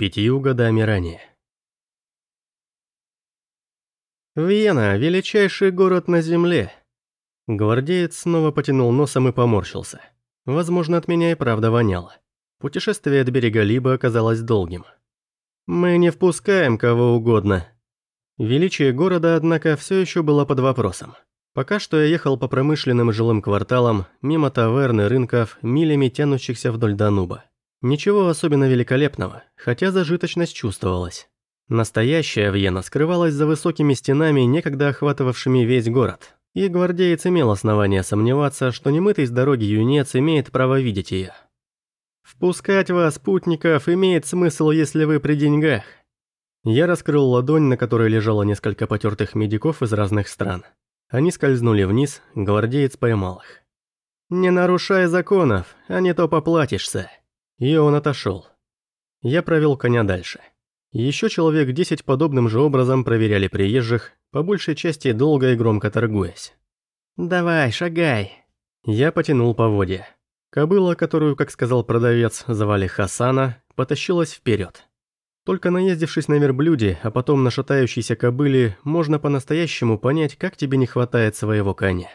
пятью годами ранее. Вена – величайший город на земле. Гвардеец снова потянул носом и поморщился. Возможно, от меня и правда воняло. Путешествие от берега Либо оказалось долгим. Мы не впускаем кого угодно. Величие города, однако, все еще было под вопросом. Пока что я ехал по промышленным жилым кварталам, мимо таверн и рынков, милями тянущихся вдоль Дануба. Ничего особенно великолепного, хотя зажиточность чувствовалась. Настоящая Вьена скрывалась за высокими стенами, некогда охватывавшими весь город. И гвардеец имел основания сомневаться, что немытый с дороги юнец имеет право видеть ее. «Впускать вас, путников, имеет смысл, если вы при деньгах». Я раскрыл ладонь, на которой лежало несколько потертых медиков из разных стран. Они скользнули вниз, гвардеец поймал их. «Не нарушай законов, а не то поплатишься». И он отошел. Я провел коня дальше. Еще человек десять подобным же образом проверяли приезжих, по большей части долго и громко торгуясь. «Давай, шагай!» Я потянул поводья. Кобыла, которую, как сказал продавец, звали Хасана, потащилась вперед. Только наездившись на верблюде, а потом на шатающейся кобыле, можно по-настоящему понять, как тебе не хватает своего коня.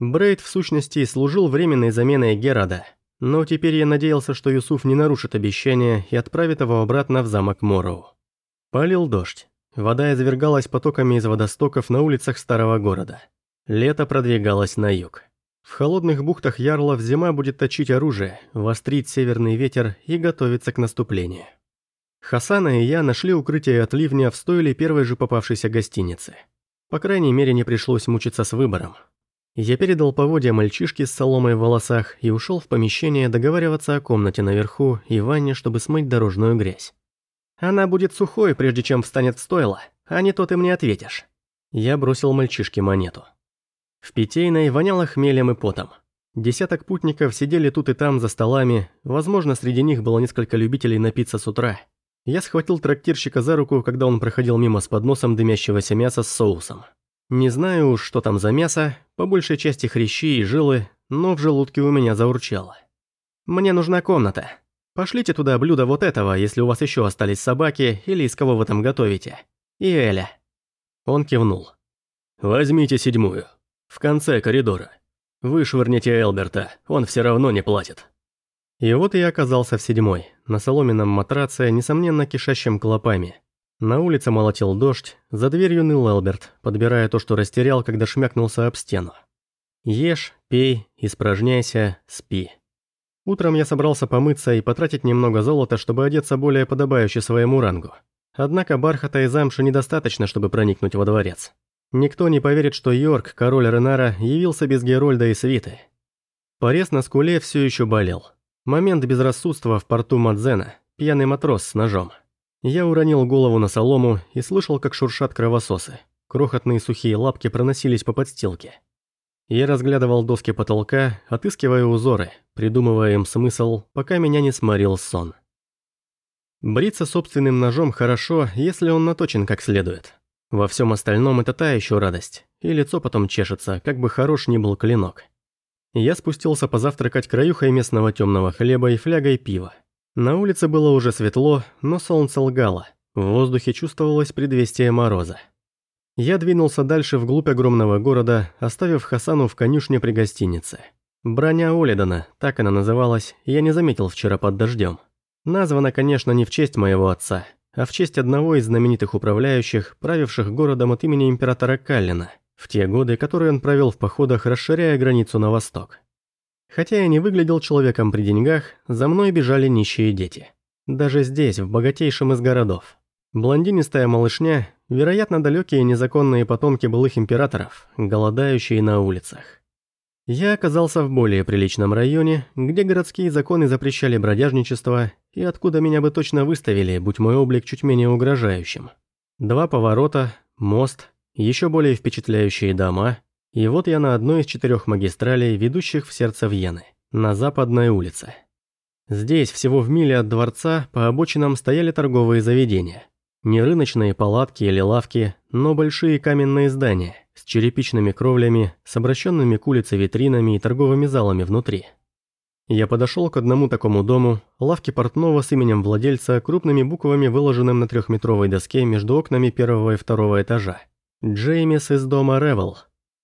Брейд, в сущности, служил временной заменой Герада, но теперь я надеялся, что Юсуф не нарушит обещание и отправит его обратно в замок Мороу. Полил дождь. Вода извергалась потоками из водостоков на улицах старого города. Лето продвигалось на юг. В холодных бухтах Ярлов зима будет точить оружие, вострить северный ветер и готовиться к наступлению. Хасана и я нашли укрытие от ливня в стойле первой же попавшейся гостиницы. По крайней мере, не пришлось мучиться с выбором. Я передал поводья мальчишке с соломой в волосах и ушел в помещение договариваться о комнате наверху и ванне, чтобы смыть дорожную грязь. Она будет сухой, прежде чем встанет в стойло, а не то ты мне ответишь. Я бросил мальчишке монету. В питейной воняло хмелем и потом. Десяток путников сидели тут и там за столами, возможно, среди них было несколько любителей напиться с утра. Я схватил трактирщика за руку, когда он проходил мимо с подносом дымящегося мяса с соусом. Не знаю, что там за мясо, по большей части хрящи и жилы, но в желудке у меня заурчало. «Мне нужна комната. Пошлите туда блюдо вот этого, если у вас еще остались собаки или из кого вы там готовите. И Эля». Он кивнул. «Возьмите седьмую. В конце коридора. Вышвырните Элберта, он все равно не платит». И вот я оказался в седьмой, на соломенном матраце, несомненно кишащем клопами. На улице молотил дождь, за дверью ныл Элберт, подбирая то, что растерял, когда шмякнулся об стену. Ешь, пей, испражняйся, спи. Утром я собрался помыться и потратить немного золота, чтобы одеться более подобающе своему рангу. Однако бархата и замши недостаточно, чтобы проникнуть во дворец. Никто не поверит, что Йорк, король Ренара, явился без Герольда и свиты. Порез на скуле все еще болел. Момент безрассудства в порту Мадзена, пьяный матрос с ножом. Я уронил голову на солому и слышал, как шуршат кровососы. Крохотные сухие лапки проносились по подстилке. Я разглядывал доски потолка, отыскивая узоры, придумывая им смысл, пока меня не сморил сон. Бриться собственным ножом хорошо, если он наточен как следует. Во всем остальном это та еще радость, и лицо потом чешется, как бы хорош ни был клинок. Я спустился позавтракать краюхой местного темного хлеба и флягой пива. На улице было уже светло, но солнце лгало. В воздухе чувствовалось предвестие мороза. Я двинулся дальше вглубь огромного города, оставив Хасану в конюшне при гостинице. Броня Олидона, так она называлась, я не заметил вчера под дождем. Названа, конечно, не в честь моего отца, а в честь одного из знаменитых управляющих, правивших городом от имени императора Каллина – в те годы, которые он провел в походах, расширяя границу на восток. Хотя я не выглядел человеком при деньгах, за мной бежали нищие дети. Даже здесь, в богатейшем из городов. Блондинистая малышня, вероятно, далекие незаконные потомки былых императоров, голодающие на улицах. Я оказался в более приличном районе, где городские законы запрещали бродяжничество, и откуда меня бы точно выставили, будь мой облик чуть менее угрожающим. Два поворота, мост, еще более впечатляющие дома, и вот я на одной из четырех магистралей, ведущих в сердце Вены, на западной улице. Здесь, всего в миле от дворца, по обочинам стояли торговые заведения. Не рыночные палатки или лавки, но большие каменные здания с черепичными кровлями, с обращенными к улице витринами и торговыми залами внутри. Я подошел к одному такому дому, лавке портного с именем владельца, крупными буквами, выложенным на трехметровой доске между окнами первого и второго этажа. Джеймис из дома Ревел.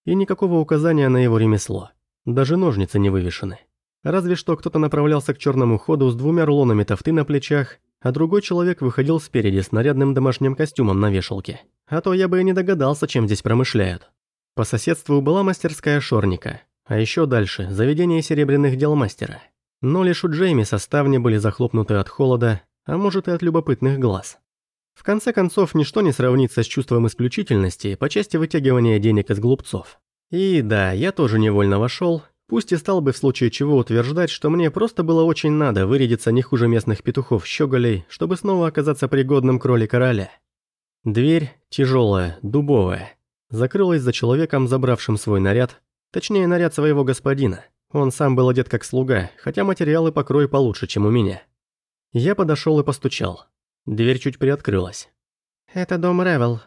И никакого указания на его ремесло. Даже ножницы не вывешены. Разве что кто-то направлялся к черному ходу с двумя рулонами тофты на плечах, а другой человек выходил спереди с нарядным домашним костюмом на вешалке. А то я бы и не догадался, чем здесь промышляют. По соседству была мастерская шорника, а еще дальше – заведение серебряных дел мастера. Но лишь у Джеймиса ставни были захлопнуты от холода, а может и от любопытных глаз. В конце концов, ничто не сравнится с чувством исключительности по части вытягивания денег из глупцов. И да, я тоже невольно вошел, пусть и стал бы в случае чего утверждать, что мне просто было очень надо вырядиться не хуже местных петухов-щеголей, чтобы снова оказаться пригодным к роли короля. Дверь, тяжелая, дубовая, закрылась за человеком, забравшим свой наряд, точнее наряд своего господина. Он сам был одет как слуга, хотя материалы покрой получше, чем у меня. Я подошел и постучал. Дверь чуть приоткрылась. «Это дом Ревел».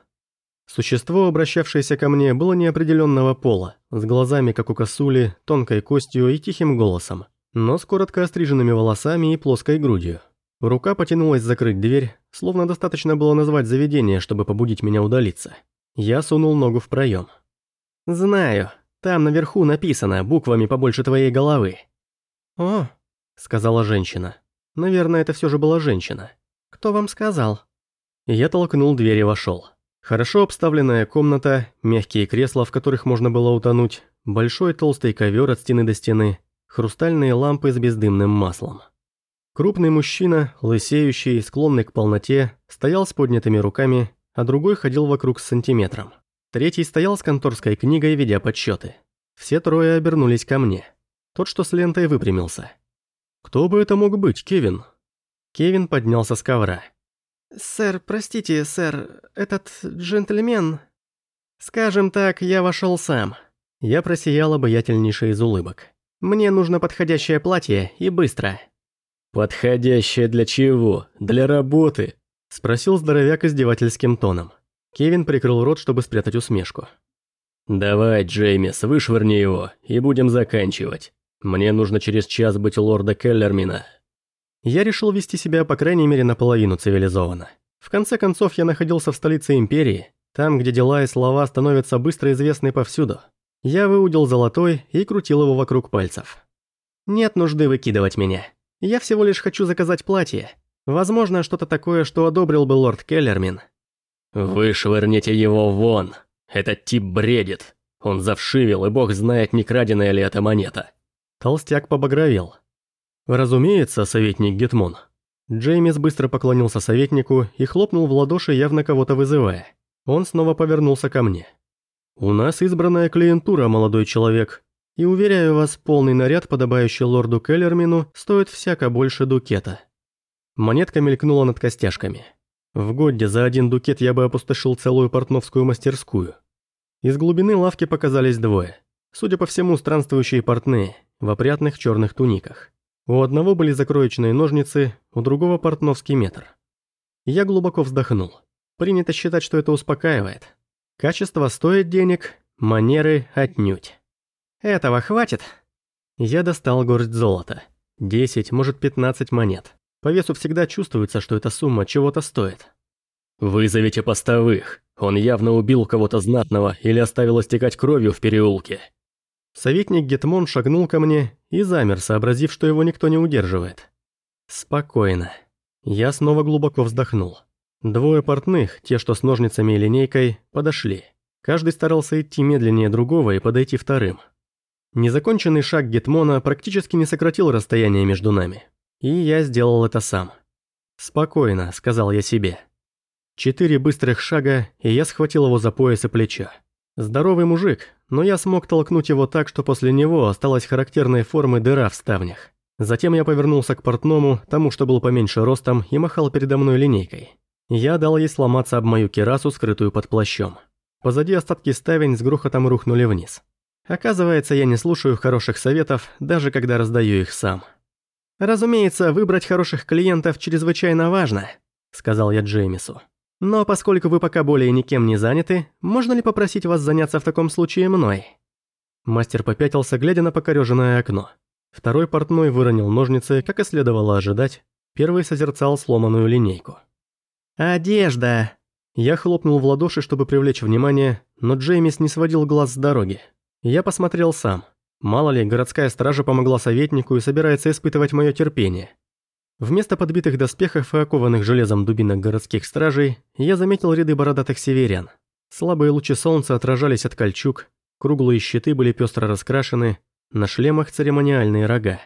Существо, обращавшееся ко мне, было неопределенного пола, с глазами, как у косули, тонкой костью и тихим голосом, но с коротко остриженными волосами и плоской грудью. Рука потянулась закрыть дверь, словно достаточно было назвать заведение, чтобы побудить меня удалиться. Я сунул ногу в проем. «Знаю, там наверху написано, буквами побольше твоей головы». «О», — сказала женщина. Наверное, это все же была женщина. «Кто вам сказал?» Я толкнул дверь и вошел. Хорошо обставленная комната, мягкие кресла, в которых можно было утонуть, большой толстый ковер от стены до стены, хрустальные лампы с бездымным маслом. Крупный мужчина, лысеющий, склонный к полноте, стоял с поднятыми руками, а другой ходил вокруг с сантиметром. Третий стоял с конторской книгой, ведя подсчеты. Все трое обернулись ко мне. Тот, что с лентой, выпрямился. «Кто бы это мог быть, Кевин?» Кевин поднялся с ковра. «Сэр, простите, сэр, этот джентльмен...» «Скажем так, я вошел сам». Я просиял обаятельнейший из улыбок. «Мне нужно подходящее платье, и быстро». «Подходящее для чего? Для работы?» Спросил здоровяк издевательским тоном. Кевин прикрыл рот, чтобы спрятать усмешку. «Давай, Джеймис, вышвырни его, и будем заканчивать. Мне нужно через час быть у лорда Келлермина». Я решил вести себя, по крайней мере, наполовину цивилизованно. В конце концов, я находился в столице Империи, там, где дела и слова становятся быстро известны повсюду. Я выудил золотой и крутил его вокруг пальцев. Нет нужды выкидывать меня. Я всего лишь хочу заказать платье. Возможно, что-то такое, что одобрил бы лорд Келлермин. «Вышвырните его вон! Этот тип бредит! Он завшивил, и бог знает, не краденая ли эта монета!» Толстяк побагровел. «Разумеется, советник Гетмон». Джеймис быстро поклонился советнику и хлопнул в ладоши, явно кого-то вызывая. Он снова повернулся ко мне. «У нас избранная клиентура, молодой человек, и, уверяю вас, полный наряд, подобающий лорду Келлермину, стоит всяко больше дукета». Монетка мелькнула над костяшками. В Годде за один дукет я бы опустошил целую портновскую мастерскую. Из глубины лавки показались двое. Судя по всему, странствующие портные, в опрятных черных туниках. У одного были закроечные ножницы, у другого портновский метр. Я глубоко вздохнул. Принято считать, что это успокаивает. Качество стоит денег, манеры отнюдь. Этого хватит? Я достал горсть золота. 10, может 15 монет. По весу всегда чувствуется, что эта сумма чего-то стоит. «Вызовите постовых. Он явно убил кого-то знатного или оставил истекать кровью в переулке». Советник Гетмон шагнул ко мне и замер, сообразив, что его никто не удерживает. Спокойно. Я снова глубоко вздохнул. Двое портных, те, что с ножницами и линейкой, подошли. Каждый старался идти медленнее другого и подойти вторым. Незаконченный шаг Гетмона практически не сократил расстояние между нами. И я сделал это сам. «Спокойно», — сказал я себе. Четыре быстрых шага, и я схватил его за пояс и плечо. Здоровый мужик, но я смог толкнуть его так, что после него осталась характерной формы дыра в ставнях. Затем я повернулся к портному, тому, что был поменьше ростом, и махал передо мной линейкой. Я дал ей сломаться об мою керасу, скрытую под плащом. Позади остатки ставень с грохотом рухнули вниз. Оказывается, я не слушаю хороших советов, даже когда раздаю их сам. «Разумеется, выбрать хороших клиентов чрезвычайно важно», — сказал я Джеймису. Но поскольку вы пока более никем не заняты, можно ли попросить вас заняться в таком случае мной?» Мастер попятился, глядя на покореженное окно. Второй портной выронил ножницы, как и следовало ожидать. Первый созерцал сломанную линейку. «Одежда!» Я хлопнул в ладоши, чтобы привлечь внимание, но Джеймис не сводил глаз с дороги. Я посмотрел сам. Мало ли, городская стража помогла советнику и собирается испытывать мое терпение. Вместо подбитых доспехов и окованных железом дубинок городских стражей, я заметил ряды бородатых северян. Слабые лучи солнца отражались от кольчуг, круглые щиты были пестро раскрашены, на шлемах церемониальные рога.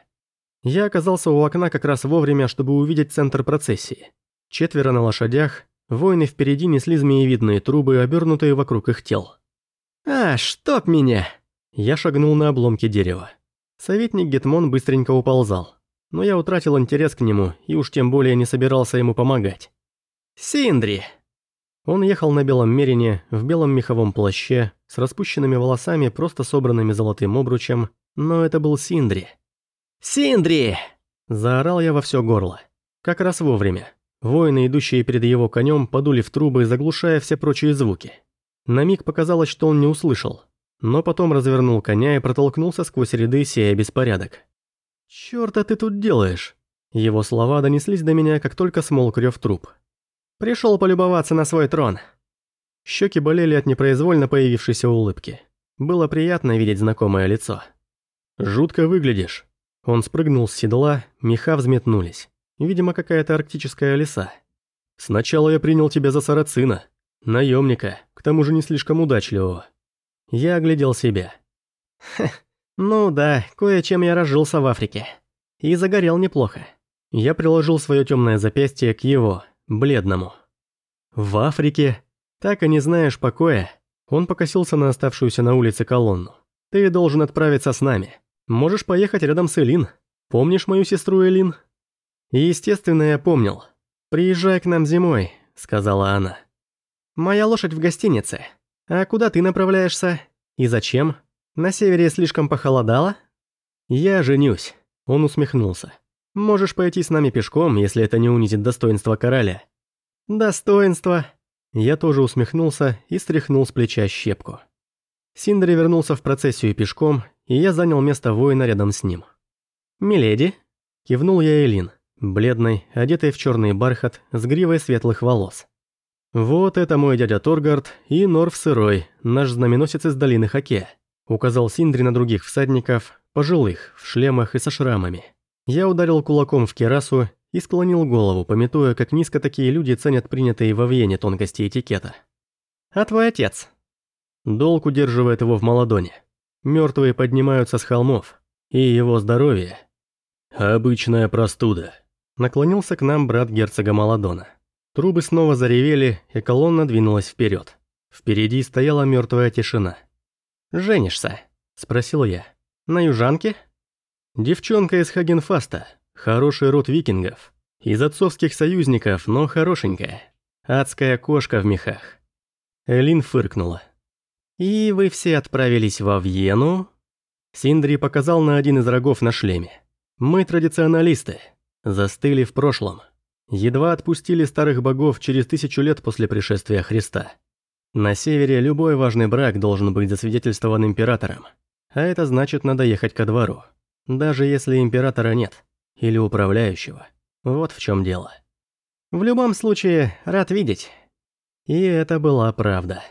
Я оказался у окна как раз вовремя, чтобы увидеть центр процессии. Четверо на лошадях, воины впереди несли змеевидные трубы, обернутые вокруг их тел. «А, чтоб меня!» Я шагнул на обломки дерева. Советник Гетмон быстренько уползал, но я утратил интерес к нему и уж тем более не собирался ему помогать. «Синдри!» Он ехал на белом мерине, в белом меховом плаще, с распущенными волосами, просто собранными золотым обручем, но это был Синдри. «Синдри!» Заорал я во все горло. Как раз вовремя. Воины, идущие перед его конем, подули в трубы, заглушая все прочие звуки. На миг показалось, что он не услышал, но потом развернул коня и протолкнулся сквозь ряды, сея беспорядок. «Чёрта ты тут делаешь?» Его слова донеслись до меня, как только смолк рёв труп. Пришел полюбоваться на свой трон». Щеки болели от непроизвольно появившейся улыбки. Было приятно видеть знакомое лицо. «Жутко выглядишь». Он спрыгнул с седла, меха взметнулись. Видимо, какая-то арктическая лиса. «Сначала я принял тебя за сарацина. Наемника, к тому же не слишком удачливого». Я оглядел себя. Хе, ну да, кое-чем я разжился в Африке. И загорел неплохо. Я приложил свое темное запястье к его, бледному. «В Африке? Так и не знаешь покоя?» Он покосился на оставшуюся на улице колонну. «Ты должен отправиться с нами. Можешь поехать рядом с Элин. Помнишь мою сестру Элин?» «Естественно, я помнил. Приезжай к нам зимой», — сказала она. «Моя лошадь в гостинице. А куда ты направляешься? И зачем? На севере слишком похолодало?» «Я женюсь», — он усмехнулся. Можешь пойти с нами пешком, если это не унизит достоинство короля». «Достоинство?» Я тоже усмехнулся и стряхнул с плеча щепку. Синдри вернулся в процессию пешком, и я занял место воина рядом с ним. «Миледи?» – кивнул я Элин, бледной, одетой в черный бархат, с гривой светлых волос. «Вот это мой дядя Торгард и Норф Сырой, наш знаменосец из долины Хаке», – указал Синдри на других всадников, пожилых, в шлемах и со шрамами. Я ударил кулаком в керасу и склонил голову, пометуя, как низко такие люди ценят принятые во Вене тонкости этикета. «А твой отец?» Долг удерживает его в Маладоне. Мертвые поднимаются с холмов. И его здоровье. Обычная простуда. Наклонился к нам брат герцога Маладона. Трубы снова заревели, и колонна двинулась вперед. Впереди стояла мертвая тишина. «Женишься?» – спросил я. «На южанке?» Девчонка из Хагенфаста, хороший род викингов. Из отцовских союзников, но хорошенькая. Адская кошка в мехах. Элин фыркнула. «И вы все отправились во Вьену?» Синдри показал на один из рогов на шлеме. «Мы традиционалисты. Застыли в прошлом. Едва отпустили старых богов через тысячу лет после пришествия Христа. На севере любой важный брак должен быть засвидетельствован императором. А это значит, надо ехать ко двору. Даже если императора нет. Или управляющего. Вот в чем дело. В любом случае, рад видеть. И это была правда.